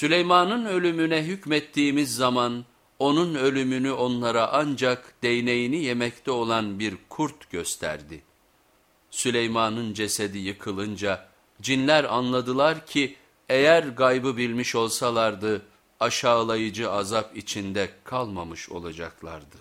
Süleyman'ın ölümüne hükmettiğimiz zaman onun ölümünü onlara ancak değneğini yemekte olan bir kurt gösterdi. Süleyman'ın cesedi yıkılınca cinler anladılar ki eğer gaybı bilmiş olsalardı aşağılayıcı azap içinde kalmamış olacaklardı.